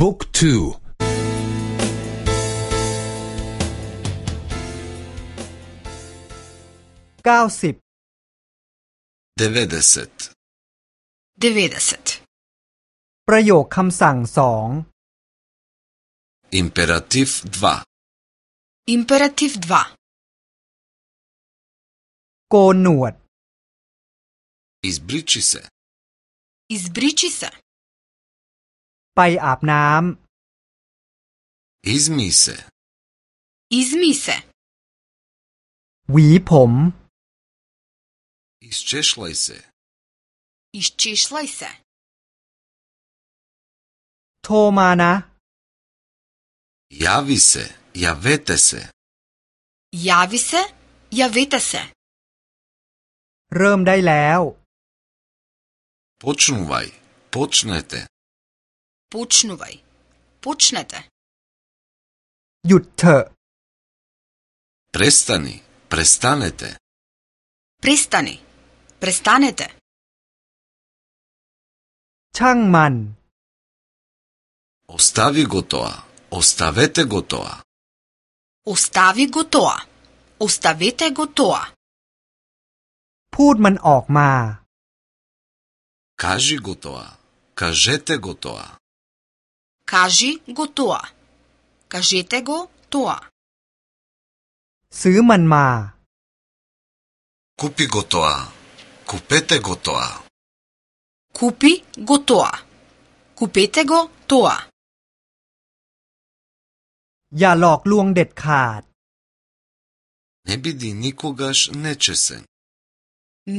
บุ๊กทูเก้าสิบ devedeset 90. ประโยคคำสั่งสอง imperativ 2 Imperativ 2. โกนหนวด izbriči se Izbriči se. ไปอาบน้ izmi se Izmi se. ำหวีผม izčešljaj se Izčešljaj se. โทรมานะ javi se javete se Javi se. Javete se. เริ่มได้แล้ว počnuvaj počnete Počnuvaj. Počnete. หยุดเถอะ prestani prestanete Prestani. Prestanete. ช่างมัน ostavi gotoa ostavete gotoa Ostavi gotoa. Ostavete gotoa. พูดมันออกมา kaži gotoa kažete gotoa Kaži gotoa. Kažete go toa. ซื้อมันมา kupi gotoa kupete gotoa Kupi gotoa. Kupete go toa. อย่าหลอกลวงเด็ดขาด ne bidi nikogaš nečesen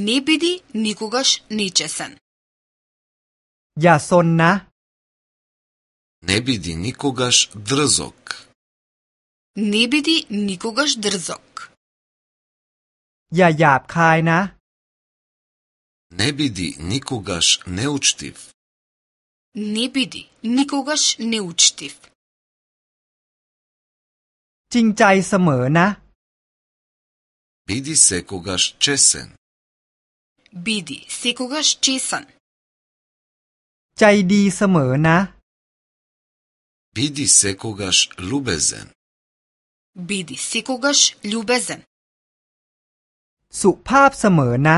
Ne bidi nikogaš nečesen. อย่าซนนะ ne bidi nikogaš drzok Ne bidi nikogaš drzok. อย่าหยาบคายนะ ne bidi nikogaš neučtiv Ne bidi nikogaš neučtiv. จริงใจเสมอนะ bidi sekogaš česen Bidi sekogaš česen. ใจดีเสมอนะ bidi sekogaš ljubezen Bidi sekogaš ljubezen. สุภาพเสมอนะ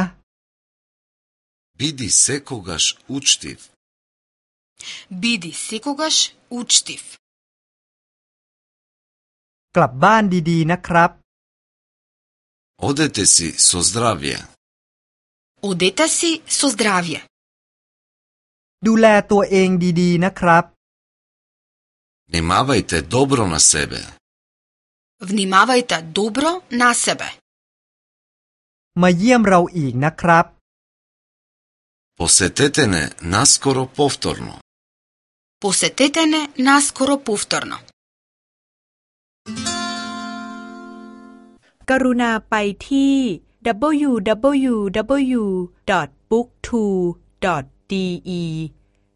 bidi sekogaš učtiv Bidi sekogaš učtiv. กลับบ้านดีๆนะครับ odete si so zdravje Odete si so zdravje. ดูแลตัวเองดีๆนะครับ Vnimavajte dobro na sebe. Vnimavajte dobro na sebe. มาเยี่ยมเราอีกนะครับ Posetete ne naskoro povtorno. Posetete ne naskoro povtorno. กรุณาไปที่ www.booktwo.de